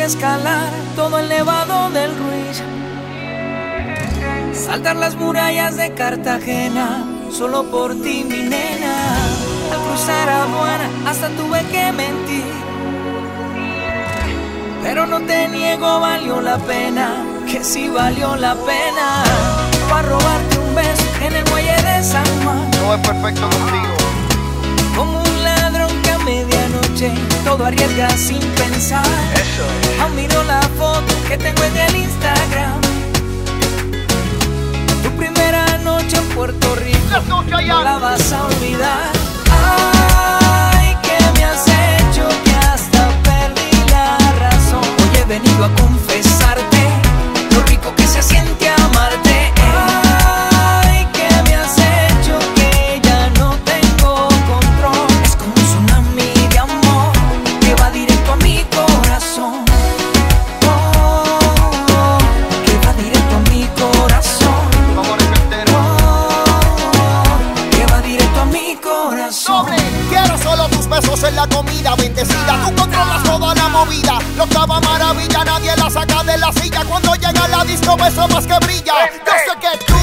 escalar todo el nevado del Ruiz. Saltar las murallas de Cartagena, solo por ti, mi nena. Al cruzar aduana, hasta tuve que mentir. Pero no te niego, valió la pena, que sí valió la pena. Para robarte un beso en el muelle de San Juan. Todo es perfecto contigo. Como medianoche todo arriesga sin pensar. Eso es. Aún miro la foto que tengo en el Instagram. Tu primera noche en Puerto Rico. No la vas a olvidar. Besos en la comida bendecida. Tú controlas toda la movida. Lo octava maravilla, nadie la saca de la silla. Cuando llega la disco, beso más que brilla. Yo sé que tú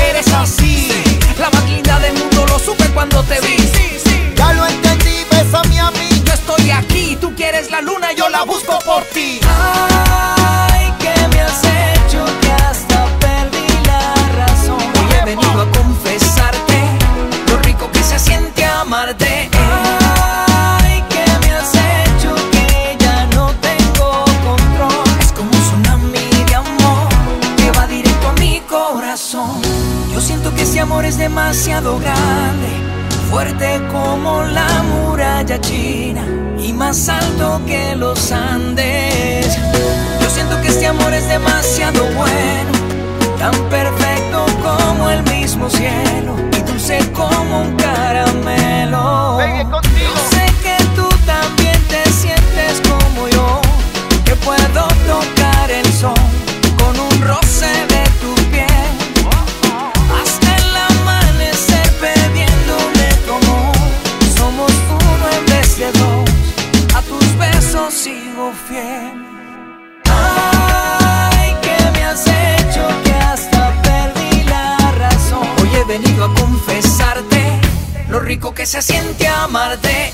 Eres así, la más linda del mundo, lo supe cuando te vi. ya lo entendí, bésame a mí. Yo estoy aquí, tú quieres la luna, yo la busco por ti. Yo siento que ese amor es demasiado grande, fuerte como la muralla china y más alto que los Andes. Yo siento que este amor es demasiado bueno, sigo fiel. Ay, que me has hecho que hasta perdí la razón. Hoy he venido a confesarte lo rico que se siente amarte.